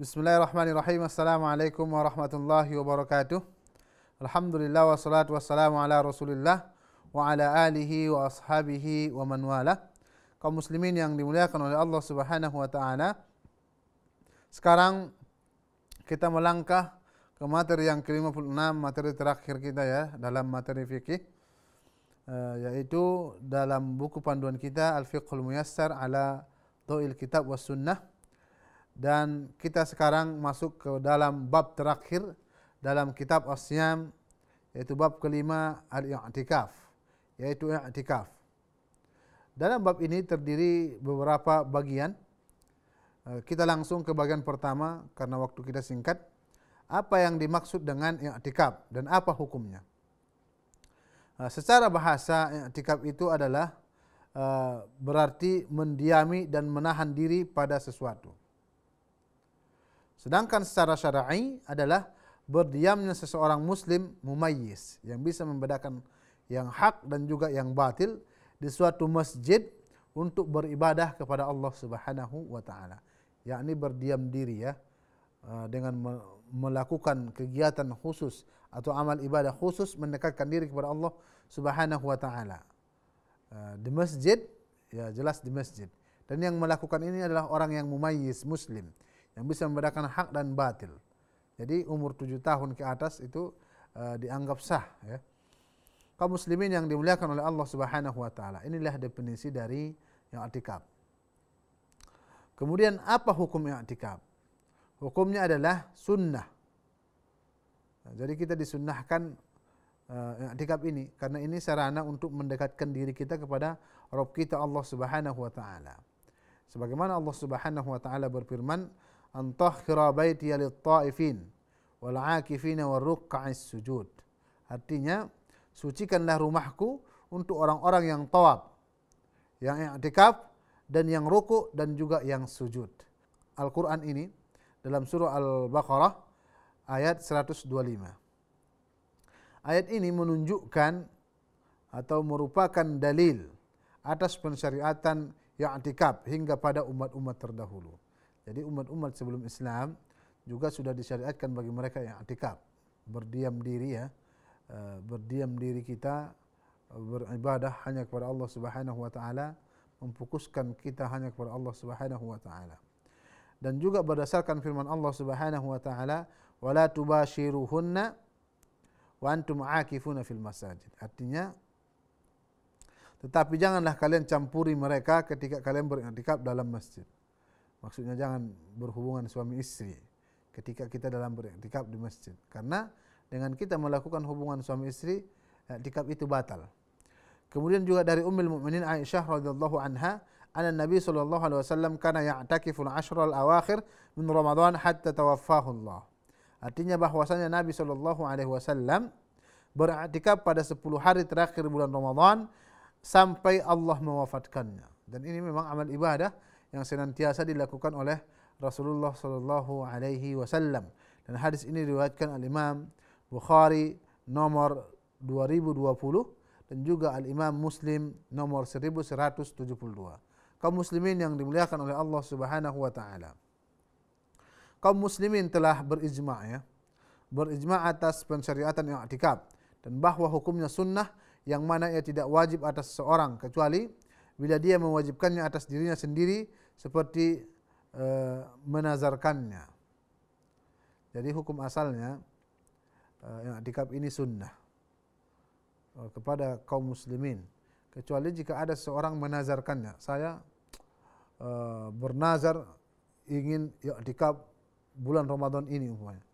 Bismillahirrahmanirrahim. Assalamualaikum warahmatullahi wabarakatuh. Alhamdulillah wassalatu wassalamu ala Rasulillah wa ala alihi wa ashabihi wa man wala. Kaum muslimin yang dimuliakan oleh Allah Subhanahu wa taala. Sekarang kita melangkah ke materi yang ke-56, materi terakhir kita ya dalam materi fikih uh, yaitu dalam buku panduan kita Al-Fiqhul Muyassar ala Dha'il Kitab was Sunnah dan kita sekarang masuk ke dalam bab terakhir dalam kitab Asyam yaitu bab kelima al-i'tikaf yaitu i'tikaf. Dalam bab ini terdiri beberapa bagian. Eh, kita langsung ke bagian pertama karena waktu kita singkat. Apa yang dimaksud dengan i'tikaf dan apa hukumnya? Eh, secara bahasa i'tikaf itu adalah eh, berarti mendiami dan menahan diri pada sesuatu. Sedangkan secara syar'i adalah berdiamnya seseorang muslim mumayyiz yang bisa membedakan yang hak dan juga yang batil di suatu masjid untuk beribadah kepada Allah Subhanahu wa taala. Yakni berdiam diri ya uh, dengan melakukan kegiatan khusus atau amal ibadah khusus mendekatkan diri kepada Allah Subhanahu wa taala. Uh, di masjid ya jelas di masjid. Dan yang melakukan ini adalah orang yang mumayyiz muslim yang bisa membedakan hak dan batil. Jadi umur tujuh tahun ke atas itu uh, dianggap sah. Ya. Kaum muslimin yang dimuliakan oleh Allah Subhanahu Wa Taala. Inilah definisi dari yang atikab. Kemudian apa hukum yang atikab? Hukumnya adalah sunnah. Nah, jadi kita disunnahkan yang atikab ini karena ini sarana untuk mendekatkan diri kita kepada Rabb kita Allah Subhanahu Wa Taala. Sebagaimana Allah Subhanahu Wa Taala berfirman, antahhira baiti lit taifin wal akifin wal ruk'is sujud. Artinya sucikanlah rumahku untuk orang-orang yang tawaf, yang i'tikaf dan yang ruku dan juga yang sujud. Al-Qur'an ini dalam surah Al-Baqarah ayat 125. Ayat ini menunjukkan atau merupakan dalil atas pensyariatan i'tikaf hingga pada umat-umat terdahulu. Jadi umat-umat sebelum Islam juga sudah disyariatkan bagi mereka yang atikaf berdiam diri ya. Eh, berdiam diri kita beribadah hanya kepada Allah Subhanahu wa taala memfokuskan kita hanya kepada Allah Subhanahu wa taala. Dan juga berdasarkan firman Allah Subhanahu wa taala wala tubashiruhunna wa antum aakifuna fil masajid. Artinya tetapi janganlah kalian campuri mereka ketika kalian beriktikaf dalam masjid Maksudnya jangan berhubungan suami istri ketika kita dalam beriktikaf di masjid. Karena dengan kita melakukan hubungan suami istri, iktikaf itu batal. Kemudian juga dari Ummul Mukminin Aisyah radhiyallahu anha, anna Nabi sallallahu alaihi wasallam kana ya'takifu al-ashra al-awakhir min Ramadan hatta tawaffahu Allah. Artinya bahwasanya Nabi sallallahu alaihi wasallam beriktikaf pada 10 hari terakhir bulan Ramadan sampai Allah mewafatkannya. Dan ini memang amal ibadah yang senantiasa dilakukan oleh Rasulullah sallallahu alaihi wasallam. Dan hadis ini diriwayatkan oleh Imam Bukhari nomor 2020 dan juga Al Imam Muslim nomor 1172. Kaum muslimin yang dimuliakan oleh Allah Subhanahu wa taala. Kaum muslimin telah berijma' ya. Berijma' atas pensyariatan i'tikaf dan bahawa hukumnya sunnah yang mana ia tidak wajib atas seorang kecuali bila dia mewajibkannya atas dirinya sendiri seperti e, menazarkannya. Jadi hukum asalnya e, yang dikap ini sunnah e, kepada kaum muslimin. Kecuali jika ada seorang menazarkannya. Saya e, bernazar ingin ya bulan Ramadan ini umpamanya.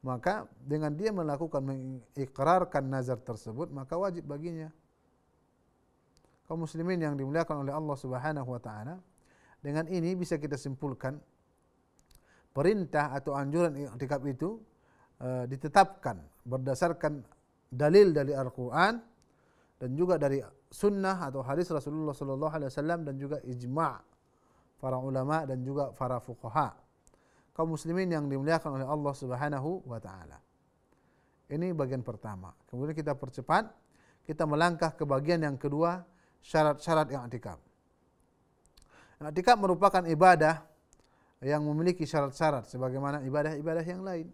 Maka dengan dia melakukan mengikrarkan nazar tersebut maka wajib baginya kaum muslimin yang dimuliakan oleh Allah Subhanahu wa taala. Dengan ini bisa kita simpulkan perintah atau anjuran i'tikaf itu uh, ditetapkan berdasarkan dalil dari Al-Qur'an dan juga dari sunnah atau hadis Rasulullah sallallahu alaihi wasallam dan juga ijma' para ulama dan juga para fuqaha. Kaum muslimin yang dimuliakan oleh Allah Subhanahu wa taala. Ini bagian pertama. Kemudian kita percepat, kita melangkah ke bagian yang kedua syarat-syarat yang i'tikaf. I'tikaf merupakan ibadah yang memiliki syarat-syarat sebagaimana ibadah-ibadah yang lain.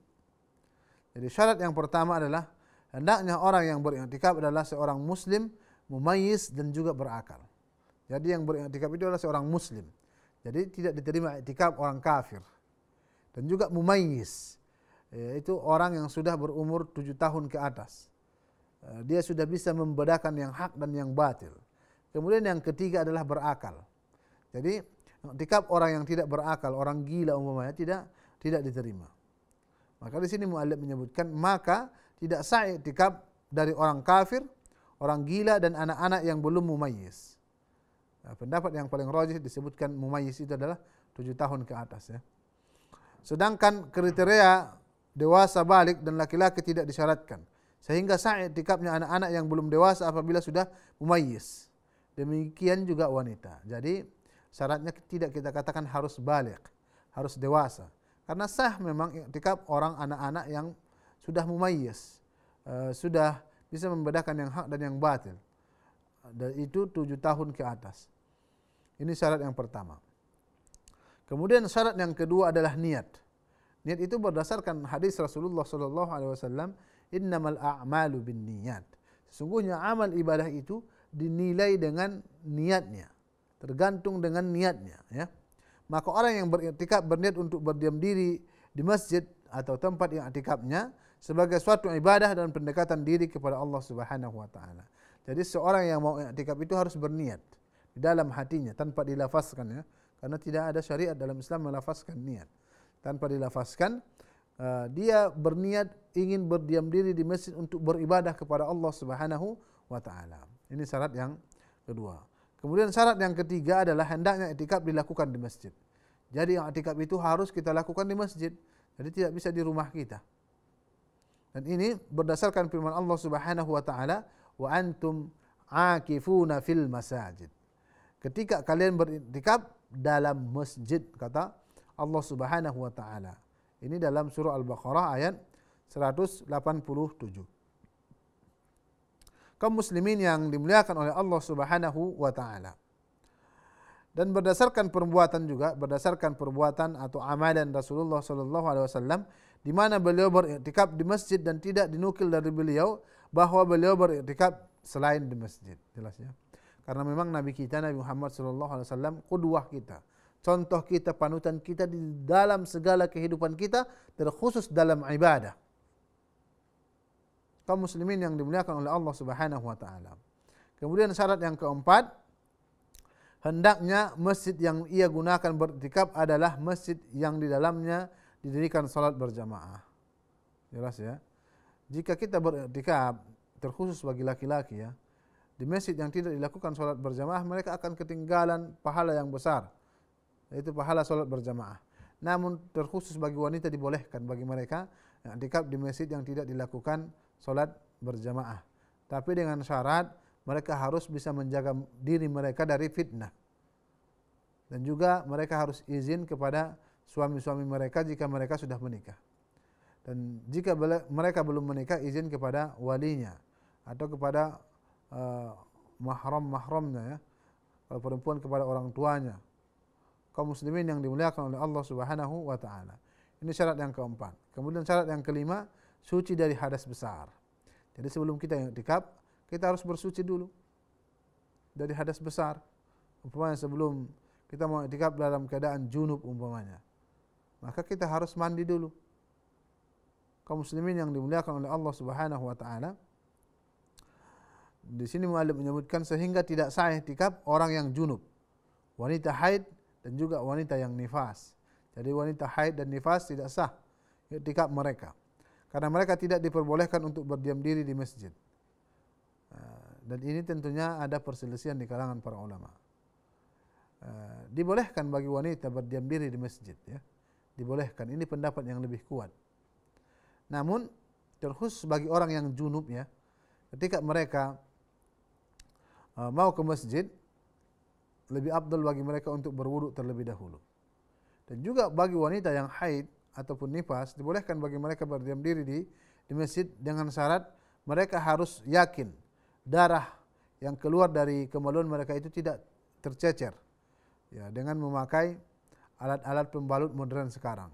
Jadi syarat yang pertama adalah hendaknya orang yang beriktikaf adalah seorang muslim mumayyiz dan juga berakal. Jadi yang beriktikaf itu adalah seorang muslim. Jadi tidak diterima iktikaf orang kafir. Dan juga mumayyiz. Itu orang yang sudah berumur tujuh tahun ke atas. Dia sudah bisa membedakan yang hak dan yang batil. Kemudian yang ketiga adalah berakal. Jadi iktikaf orang yang tidak berakal, orang gila umpamanya tidak tidak diterima. Maka di sini muallif menyebutkan maka tidak sah iktikaf dari orang kafir, orang gila dan anak-anak yang belum mumayyiz. Pendapat yang paling rajih disebutkan mumayyiz itu adalah tujuh tahun ke atas ya. Sedangkan kriteria dewasa balik dan laki-laki tidak disyaratkan. Sehingga sah iktikafnya anak-anak yang belum dewasa apabila sudah mumayyiz. Demikian juga wanita. Jadi syaratnya tidak kita katakan harus balik, harus dewasa. Karena sah memang iktikaf orang anak-anak yang sudah mumayyiz, uh, sudah bisa membedakan yang hak dan yang batil. Dan itu tujuh tahun ke atas. Ini syarat yang pertama. Kemudian syarat yang kedua adalah niat. Niat itu berdasarkan hadis Rasulullah sallallahu alaihi wasallam, "Innamal a'malu binniyat." Sesungguhnya amal ibadah itu dinilai dengan niatnya tergantung dengan niatnya ya. Maka orang yang beriktikaf berniat untuk berdiam diri di masjid atau tempat yang iktikafnya sebagai suatu ibadah dan pendekatan diri kepada Allah Subhanahu wa taala. Jadi seorang yang mau iktikaf itu harus berniat di dalam hatinya tanpa dilafazkan ya. Karena tidak ada syariat dalam Islam melafazkan niat. Tanpa dilafazkan uh, dia berniat ingin berdiam diri di masjid untuk beribadah kepada Allah Subhanahu wa taala. Ini syarat yang kedua Kemudian syarat yang ketiga adalah hendaknya etikap dilakukan di masjid. Jadi yang etikap itu harus kita lakukan di masjid. Jadi tidak bisa di rumah kita. Dan ini berdasarkan firman Allah Subhanahu wa taala, "Wa antum akifuna fil masajid." Ketika kalian beriktikaf dalam masjid kata Allah Subhanahu wa taala. Ini dalam surah Al-Baqarah ayat 187 kaum muslimin yang dimuliakan oleh Allah Subhanahu wa taala. Dan berdasarkan perbuatan juga, berdasarkan perbuatan atau amalan Rasulullah sallallahu alaihi wasallam di mana beliau beriktikaf di masjid dan tidak dinukil dari beliau bahawa beliau beriktikaf selain di masjid. Jelas ya. Karena memang Nabi kita Nabi Muhammad sallallahu alaihi wasallam qudwah kita. Contoh kita, panutan kita di dalam segala kehidupan kita terkhusus dalam ibadah kaum muslimin yang dimuliakan oleh Allah Subhanahu wa taala. Kemudian syarat yang keempat hendaknya masjid yang ia gunakan beriktikaf adalah masjid yang di dalamnya didirikan salat berjamaah. Jelas ya. Jika kita beriktikaf terkhusus bagi laki-laki ya, di masjid yang tidak dilakukan salat berjamaah mereka akan ketinggalan pahala yang besar. Yaitu pahala salat berjamaah. Namun terkhusus bagi wanita dibolehkan bagi mereka yang di masjid yang tidak dilakukan solat berjamaah. Tapi dengan syarat mereka harus bisa menjaga diri mereka dari fitnah. Dan juga mereka harus izin kepada suami-suami mereka jika mereka sudah menikah. Dan jika mereka belum menikah, izin kepada walinya atau kepada uh, mahram-mahramnya ya. Kalau perempuan kepada orang tuanya. Kaum muslimin yang dimuliakan oleh Allah Subhanahu wa taala. Ini syarat yang keempat. Kemudian syarat yang kelima, suci dari hadas besar. Jadi sebelum kita iktikaf, kita harus bersuci dulu dari hadas besar. Umpamanya sebelum kita mau iktikaf dalam keadaan junub umpamanya. Maka kita harus mandi dulu. Kaum muslimin yang dimuliakan oleh Allah Subhanahu wa taala. Di sini muallif menyebutkan sehingga tidak sah iktikaf orang yang junub, wanita haid dan juga wanita yang nifas. Jadi wanita haid dan nifas tidak sah iktikaf mereka karena mereka tidak diperbolehkan untuk berdiam diri di masjid. Ah, dan ini tentunya ada perselisihan di kalangan para ulama. Ah, dibolehkan bagi wanita berdiam diri di masjid, ya. Dibolehkan. Ini pendapat yang lebih kuat. Namun terkhusus bagi orang yang junub, ya, ketika mereka ah, mau ke masjid, lebih abdul bagi mereka untuk berwuduk terlebih dahulu. Dan juga bagi wanita yang haid, ataupun nifas dibolehkan bagi mereka berdiam diri di di masjid dengan syarat mereka harus yakin darah yang keluar dari kemaluan mereka itu tidak tercecer ya dengan memakai alat-alat pembalut modern sekarang.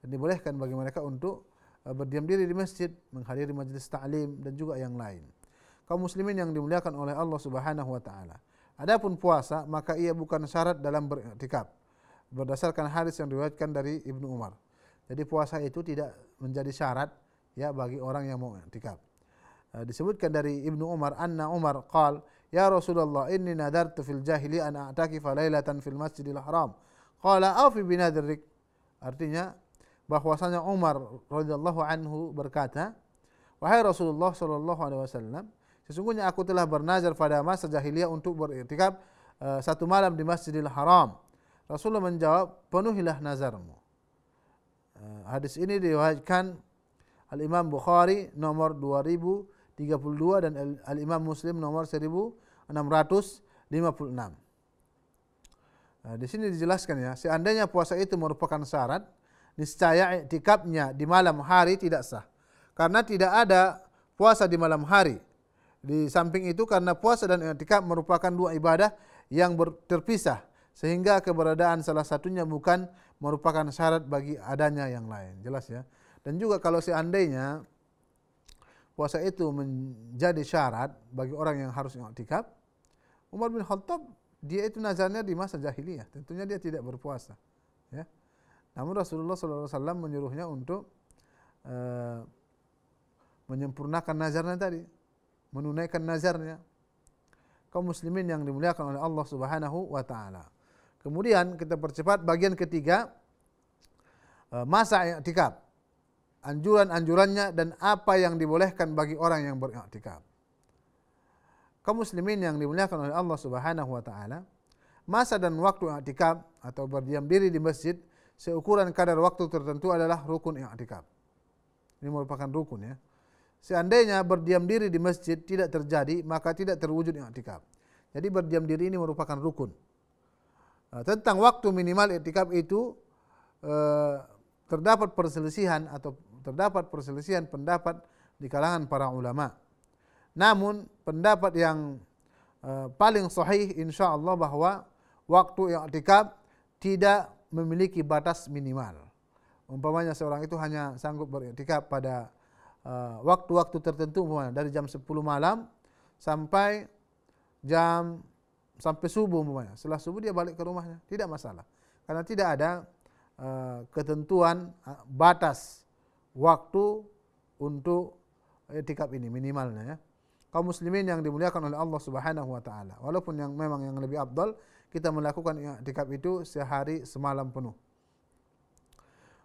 Dan dibolehkan bagi mereka untuk uh, berdiam diri di masjid, menghadiri majlis ta'lim dan juga yang lain. Kaum muslimin yang dimuliakan oleh Allah Subhanahu wa taala. Adapun puasa maka ia bukan syarat dalam beriktikaf. Berdasarkan hadis yang diriwayatkan dari Ibnu Umar. Jadi puasa itu tidak menjadi syarat ya bagi orang yang mau iktikaf. Uh, disebutkan dari Ibnu Umar anna Umar qala Ya Rasulullah inni nadartu fil jahili an a'takifa lailatan fil masjidil haram. Qala aw fi binadrik. Artinya bahwasanya Umar radhiyallahu anhu berkata, "Wahai Rasulullah sallallahu alaihi wasallam, sesungguhnya aku telah bernazar pada masa jahiliyah untuk beriktikaf uh, satu malam di Masjidil Haram." Rasulullah menjawab, "Penuhilah nazarmu." Uh, hadis ini diriwayatkan Al Imam Bukhari nomor 2032 dan Al Imam Muslim nomor 1656. Nah, di sini dijelaskan ya, seandainya puasa itu merupakan syarat, niscaya iktikafnya di malam hari tidak sah. Karena tidak ada puasa di malam hari. Di samping itu karena puasa dan iktikaf merupakan dua ibadah yang terpisah sehingga keberadaan salah satunya bukan merupakan syarat bagi adanya yang lain. Jelas ya. Dan juga kalau seandainya puasa itu menjadi syarat bagi orang yang harus iktikaf, Umar bin Khattab dia itu nazarnya di masa jahiliyah, tentunya dia tidak berpuasa. Ya. Namun Rasulullah SAW menyuruhnya untuk uh, menyempurnakan nazarnya tadi, menunaikan nazarnya. Kaum muslimin yang dimuliakan oleh Allah Subhanahu wa taala. Kemudian kita percepat bagian ketiga uh, masa i'tikaf anjuran-anjurannya dan apa yang dibolehkan bagi orang yang beriktikaf. Kaum muslimin yang dimuliakan oleh Allah Subhanahu wa taala, masa dan waktu i'tikaf atau berdiam diri di masjid seukuran kadar waktu tertentu adalah rukun i'tikaf. Ini merupakan rukun ya. Seandainya berdiam diri di masjid tidak terjadi, maka tidak terwujud i'tikaf. Jadi berdiam diri ini merupakan rukun. Tentang waktu minimal i'tikaf itu eh, terdapat perselisihan atau terdapat perselisihan pendapat di kalangan para ulama. Namun pendapat yang uh, paling sahih insya-Allah bahwa waktu i'tikaf tidak memiliki batas minimal. Umpamanya seorang itu hanya sanggup beriktikaf pada uh, waktu-waktu tertentu umpamanya dari jam 10 malam sampai jam sampai subuh umpamanya. Setelah subuh dia balik ke rumahnya, tidak masalah. Karena tidak ada uh, ketentuan uh, batas waktu untuk etikap ini minimalnya ya. Kaum muslimin yang dimuliakan oleh Allah Subhanahu wa taala. Walaupun yang memang yang lebih afdal kita melakukan etikap itu sehari semalam penuh.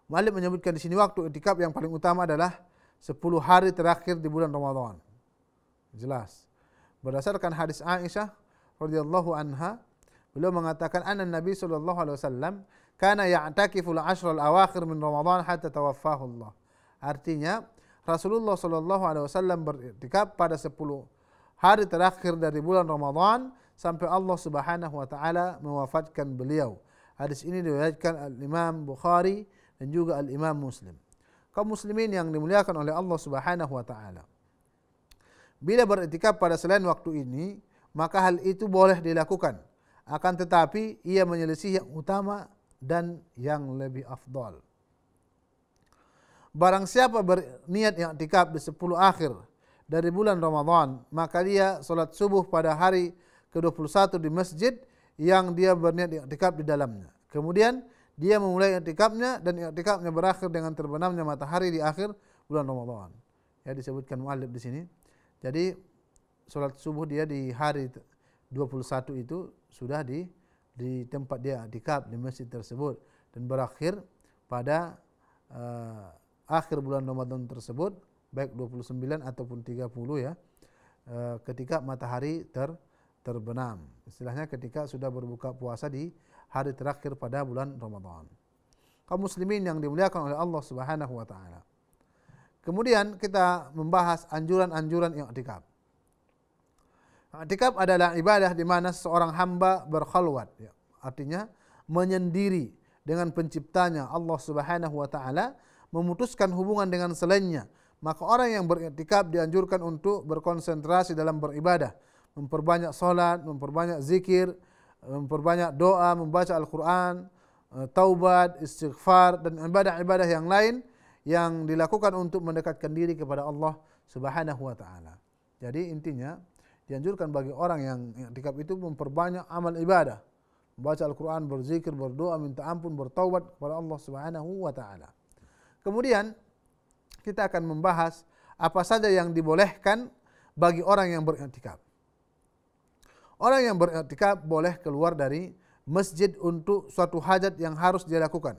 Malik menyebutkan di sini waktu etikap yang paling utama adalah 10 hari terakhir di bulan Ramadan. Jelas. Berdasarkan hadis Aisyah radhiyallahu anha, beliau mengatakan anna Nabi sallallahu alaihi wasallam kana ya'takifu al-ashr al-awakhir min Ramadan hatta tawaffahu Allah. Artinya Rasulullah sallallahu alaihi wasallam beriktikaf pada 10 hari terakhir dari bulan Ramadan sampai Allah Subhanahu wa taala mewafatkan beliau. Hadis ini diriwayatkan Al-Imam Bukhari dan juga Al-Imam Muslim. Kaum muslimin yang dimuliakan oleh Allah Subhanahu wa taala. Bila beriktikaf pada selain waktu ini, maka hal itu boleh dilakukan. Akan tetapi ia menyelisih yang utama dan yang lebih afdal. Barang siapa berniat yang i'tikaf di 10 akhir dari bulan Ramadan, maka dia solat subuh pada hari ke-21 di masjid yang dia berniat i'tikaf di dalamnya. Kemudian dia memulai i'tikafnya dan i'tikafnya berakhir dengan terbenamnya matahari di akhir bulan Ramadan. Ya disebutkan muallif di sini. Jadi solat subuh dia di hari 21 itu sudah di di tempat dia i'tikaf di masjid tersebut. Dan berakhir pada uh, akhir bulan Ramadan tersebut baik 29 ataupun 30 ya eh, ketika matahari ter terbenam. Istilahnya ketika sudah berbuka puasa di hari terakhir pada bulan Ramadan. Kaum muslimin yang dimuliakan oleh Allah Subhanahu wa taala. Kemudian kita membahas anjuran-anjuran i'tikaf i'tikaf adalah ibadah di mana seorang hamba berkhalwat ya. Artinya menyendiri dengan penciptanya Allah Subhanahu wa taala memutuskan hubungan dengan selainnya, maka orang yang beriktikaf dianjurkan untuk berkonsentrasi dalam beribadah, memperbanyak solat, memperbanyak zikir, memperbanyak doa, membaca Al-Quran, uh, taubat, istighfar dan ibadah-ibadah yang lain yang dilakukan untuk mendekatkan diri kepada Allah Subhanahu wa taala. Jadi intinya dianjurkan bagi orang yang i'tikaf itu memperbanyak amal ibadah. Membaca Al-Quran, berzikir, berdoa, minta ampun, bertaubat kepada Allah Subhanahu wa taala. Kemudian kita akan membahas apa saja yang dibolehkan bagi orang yang beriktikaf. Orang yang beriktikaf boleh keluar dari masjid untuk suatu hajat yang harus dia lakukan.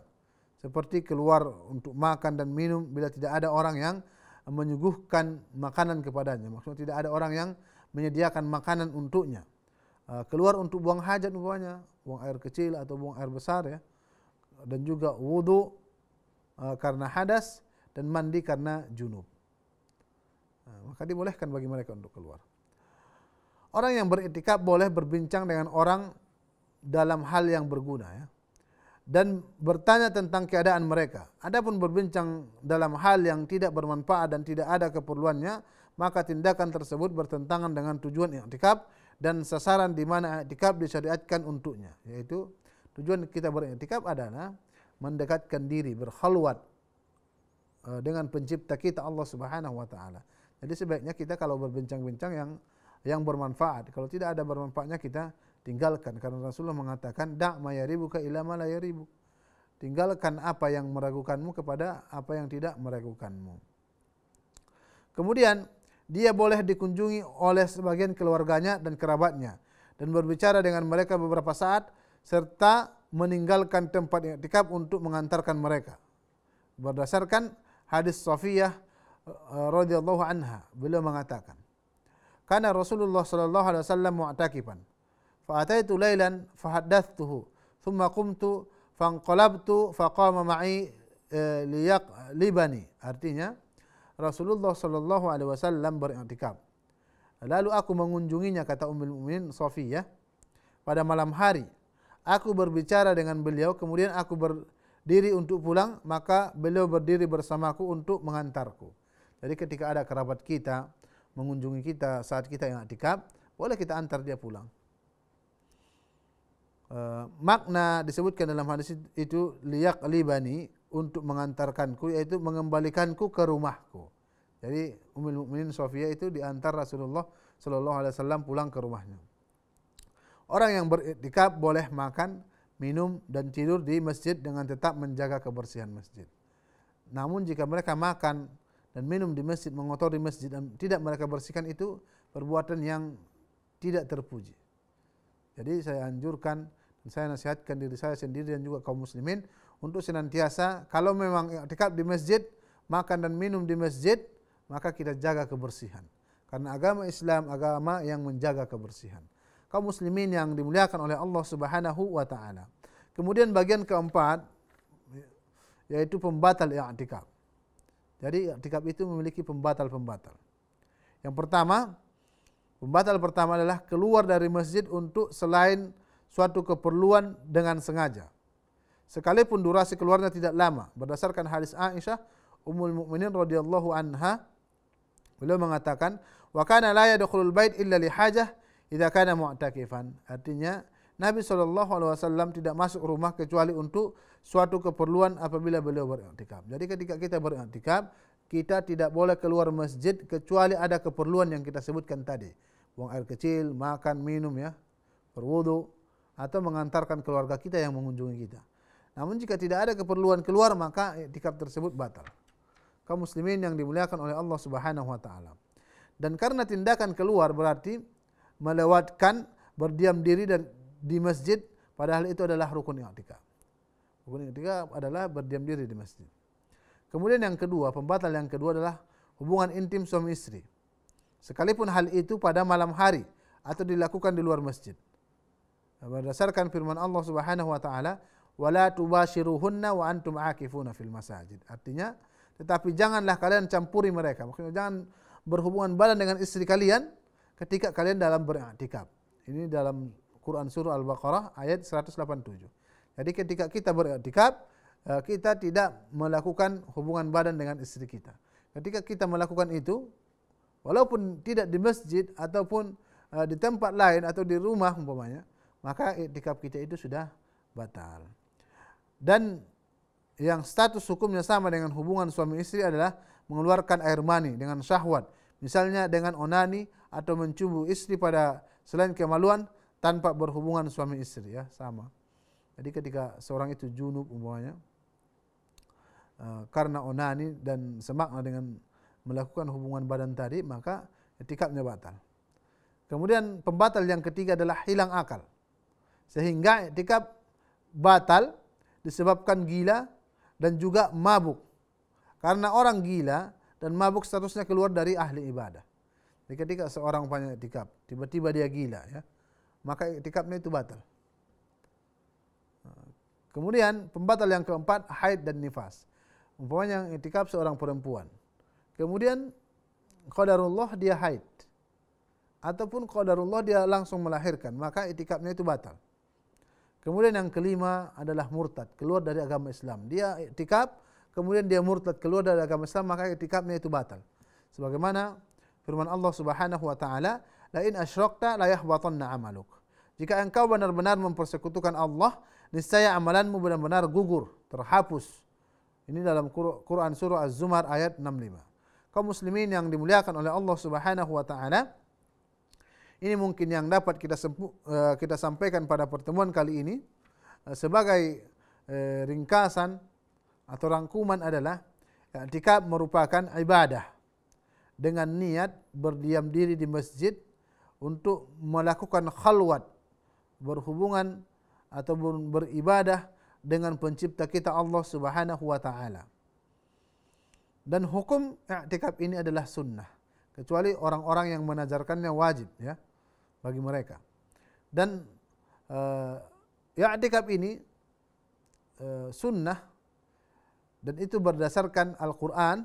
Seperti keluar untuk makan dan minum bila tidak ada orang yang menyuguhkan makanan kepadanya. Maksudnya tidak ada orang yang menyediakan makanan untuknya. Ah, keluar untuk buang hajat umpamanya, buang air kecil atau buang air besar ya. Dan juga wudu ah, karena hadas dan mandi karena junub. Ah, maka dibolehkan bagi mereka untuk keluar. Orang yang beriktikaf boleh berbincang dengan orang dalam hal yang berguna ya. Dan bertanya tentang keadaan mereka. Adapun berbincang dalam hal yang tidak bermanfaat dan tidak ada keperluannya, maka tindakan tersebut bertentangan dengan tujuan iktikaf dan sasaran di mana iktikaf disyariatkan untuknya. Yaitu tujuan kita beriktikaf adalah mendekatkan diri berkhalwat eh, dengan pencipta kita Allah Subhanahu wa taala. Jadi sebaiknya kita kalau berbincang-bincang yang yang bermanfaat. Kalau tidak ada bermanfaatnya kita tinggalkan karena Rasulullah mengatakan da' ma yaribuka ila ma la yaribu. Tinggalkan apa yang meragukanmu kepada apa yang tidak meragukanmu. Kemudian dia boleh dikunjungi oleh sebagian keluarganya dan kerabatnya dan berbicara dengan mereka beberapa saat serta meninggalkan tempat i'tikaf untuk mengantarkan mereka. Berdasarkan hadis Safiyah Eh, radhiyallahu anha beliau mengatakan kana Rasulullah sallallahu alaihi wasallam mu'takifan fa ataitu lailan fa haddathtuhu thumma qumtu fanqalabtu faqama ma'i eh, liyaq libani artinya Rasulullah sallallahu alaihi wasallam beriktikaf. Lalu aku mengunjunginya kata Ummul Mukminin Safiyah pada malam hari aku berbicara dengan beliau kemudian aku berdiri untuk pulang maka beliau berdiri bersamaku untuk mengantarku. Jadi ketika ada kerabat kita mengunjungi kita saat kita yang atikab, boleh kita antar dia pulang. Uh, makna disebutkan dalam hadis itu liyak libani untuk mengantarkanku yaitu mengembalikanku ke rumahku. Jadi Ummul Mukminin Sofia itu diantar Rasulullah Sallallahu Alaihi Wasallam pulang ke rumahnya. Orang yang beriktikaf boleh makan, minum dan tidur di masjid dengan tetap menjaga kebersihan masjid. Namun jika mereka makan dan minum di masjid, mengotori masjid dan tidak mereka bersihkan itu perbuatan yang tidak terpuji. Jadi saya anjurkan dan saya nasihatkan diri saya sendiri dan juga kaum muslimin untuk senantiasa kalau memang i'tikaf di masjid, makan dan minum di masjid, maka kita jaga kebersihan. Karena agama Islam agama yang menjaga kebersihan. Kaum muslimin yang dimuliakan oleh Allah Subhanahu wa taala. Kemudian bagian keempat yaitu pembatal i'tikaf. Jadi i'tikaf itu memiliki pembatal-pembatal. Yang pertama, pembatal pertama adalah keluar dari masjid untuk selain suatu keperluan dengan sengaja. Sekalipun durasi keluarnya tidak lama. Berdasarkan hadis Aisyah, Ummul Mukminin radhiyallahu anha, beliau mengatakan, "Wa kana la yadkhulul bait illa li hajah idza kana mu'takifan." Artinya, Nabi SAW tidak masuk rumah kecuali untuk suatu keperluan apabila beliau beriktikaf. Jadi ketika kita beriktikaf, kita tidak boleh keluar masjid kecuali ada keperluan yang kita sebutkan tadi. Buang air kecil, makan, minum ya, berwudu atau mengantarkan keluarga kita yang mengunjungi kita. Namun jika tidak ada keperluan keluar maka iktikaf tersebut batal. Kaum muslimin yang dimuliakan oleh Allah Subhanahu wa taala. Dan karena tindakan keluar berarti melewatkan berdiam diri dan di masjid padahal itu adalah rukun i'tikaf. Rukun i'tikaf adalah berdiam diri di masjid. Kemudian yang kedua, pembatal yang kedua adalah hubungan intim suami istri. Sekalipun hal itu pada malam hari atau dilakukan di luar masjid. Berdasarkan firman Allah Subhanahu wa taala, "Wala tubashiruhunna wa antum aakifuna fil masajid." Artinya, tetapi janganlah kalian campuri mereka. Maksudnya jangan berhubungan badan dengan istri kalian ketika kalian dalam beriktikaf. Ini dalam Quran surah Al-Baqarah ayat 187. Jadi ketika kita beriktikaf, eh, kita tidak melakukan hubungan badan dengan istri kita. Ketika kita melakukan itu, walaupun tidak di masjid ataupun eh, di tempat lain atau di rumah umpamanya, maka iktikaf kita itu sudah batal. Dan yang status hukumnya sama dengan hubungan suami istri adalah mengeluarkan air mani dengan syahwat. Misalnya dengan onani atau mencubu istri pada selain kemaluan tanpa berhubungan suami istri ya sama. Jadi ketika seorang itu junub umpamanya uh, karena onani dan semakna dengan melakukan hubungan badan tadi maka etikatnya batal. Kemudian pembatal yang ketiga adalah hilang akal. Sehingga etikap batal disebabkan gila dan juga mabuk. Karena orang gila dan mabuk statusnya keluar dari ahli ibadah. Jadi ketika seorang punya itikaf, tiba-tiba dia gila, ya, maka itikafnya itu batal. Kemudian pembatal yang keempat haid dan nifas. Umpamanya yang itikaf seorang perempuan. Kemudian qadarullah dia haid. Ataupun qadarullah dia langsung melahirkan, maka itikafnya itu batal. Kemudian yang kelima adalah murtad, keluar dari agama Islam. Dia iktikaf, kemudian dia murtad keluar dari agama Islam, maka iktikafnya itu batal. Sebagaimana firman Allah Subhanahu wa taala, "La in asyrakta la yahbatanna 'amaluk." Jika engkau benar-benar mempersekutukan Allah, niscaya amalanmu benar-benar gugur, terhapus. Ini dalam Quran surah Az-Zumar ayat 65. Kau muslimin yang dimuliakan oleh Allah Subhanahu wa taala, ini mungkin yang dapat kita sempu, uh, kita sampaikan pada pertemuan kali ini uh, sebagai uh, ringkasan atau rangkuman adalah i'tikaf merupakan ibadah dengan niat berdiam diri di masjid untuk melakukan khalwat berhubungan atau beribadah dengan pencipta kita Allah Subhanahu wa taala. Dan hukum i'tikaf ini adalah sunnah kecuali orang-orang yang menajarkannya wajib ya bagi mereka. Dan uh, i'tikaf ini uh, sunnah dan itu berdasarkan Al-Qur'an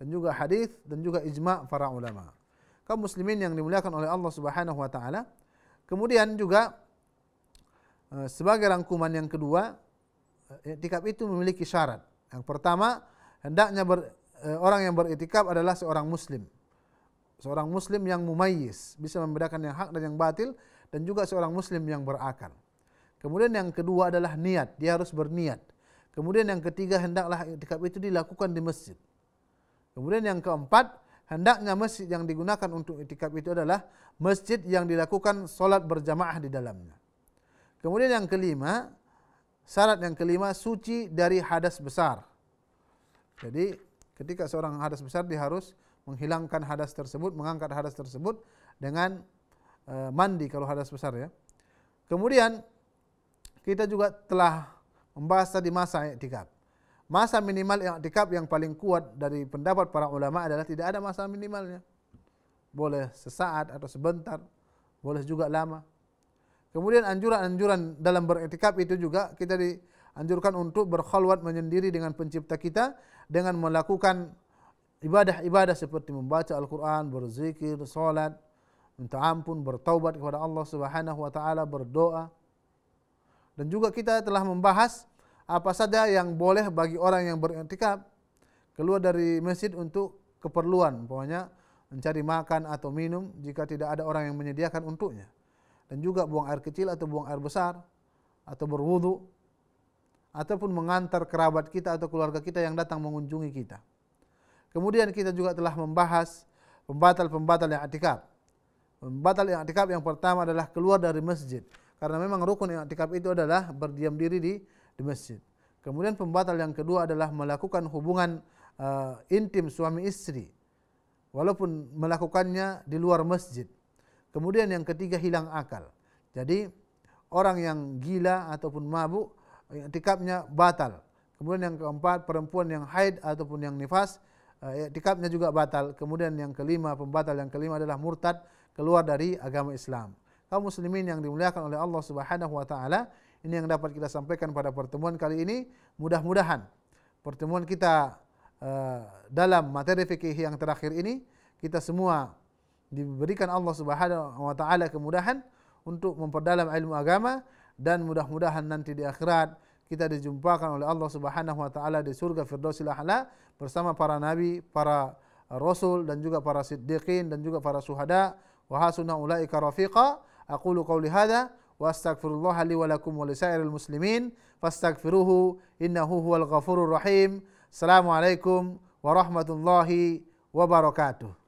dan juga hadis dan juga ijma' para ulama. Kaum muslimin yang dimuliakan oleh Allah Subhanahu wa taala. Kemudian juga uh, sebagai rangkuman yang kedua, i'tikaf itu memiliki syarat. Yang pertama, hendaknya ber, orang yang beriktikaf adalah seorang muslim seorang muslim yang mumayyiz bisa membedakan yang hak dan yang batil dan juga seorang muslim yang berakal. Kemudian yang kedua adalah niat, dia harus berniat. Kemudian yang ketiga hendaklah iktikaf itu dilakukan di masjid. Kemudian yang keempat, hendaknya masjid yang digunakan untuk iktikaf itu adalah masjid yang dilakukan solat berjamaah di dalamnya. Kemudian yang kelima, syarat yang kelima suci dari hadas besar. Jadi ketika seorang hadas besar dia harus menghilangkan hadas tersebut, mengangkat hadas tersebut dengan uh, mandi kalau hadas besar ya. Kemudian kita juga telah membahas tadi masa i'tikaf. Masa minimal i'tikaf yang paling kuat dari pendapat para ulama adalah tidak ada masa minimalnya. Boleh sesaat atau sebentar, boleh juga lama. Kemudian anjuran-anjuran dalam beriktikaf itu juga kita dianjurkan untuk berkhulwat menyendiri dengan pencipta kita dengan melakukan ibadah-ibadah seperti membaca Al-Quran, berzikir, salat, minta ampun, bertaubat kepada Allah Subhanahu wa taala, berdoa. Dan juga kita telah membahas apa saja yang boleh bagi orang yang beriktikaf keluar dari masjid untuk keperluan, pokoknya mencari makan atau minum jika tidak ada orang yang menyediakan untuknya. Dan juga buang air kecil atau buang air besar atau berwudu ataupun mengantar kerabat kita atau keluarga kita yang datang mengunjungi kita. Kemudian kita juga telah membahas pembatal-pembatal yang atikab. Pembatal yang atikab yang pertama adalah keluar dari masjid. Karena memang rukun yang atikab itu adalah berdiam diri di, di masjid. Kemudian pembatal yang kedua adalah melakukan hubungan uh, intim suami istri. Walaupun melakukannya di luar masjid. Kemudian yang ketiga hilang akal. Jadi orang yang gila ataupun mabuk, atikabnya batal. Kemudian yang keempat perempuan yang haid ataupun yang nifas, i'tikafnya juga batal. Kemudian yang kelima, pembatal yang kelima adalah murtad keluar dari agama Islam. Kaum muslimin yang dimuliakan oleh Allah Subhanahu wa taala, ini yang dapat kita sampaikan pada pertemuan kali ini. Mudah-mudahan pertemuan kita uh, dalam materi fikih yang terakhir ini kita semua diberikan Allah Subhanahu wa taala kemudahan untuk memperdalam ilmu agama dan mudah-mudahan nanti di akhirat kita dijumpakan oleh Allah Subhanahu wa taala di surga Firdausil A'la bersama para nabi, para rasul dan juga para siddiqin dan juga para syuhada wa hasuna ulaika rafiqa aqulu qawli hadha wa astaghfirullah li wa lakum wa lisairil muslimin fastaghfiruhu innahu huwal ghafurur rahim. Assalamualaikum warahmatullahi wabarakatuh.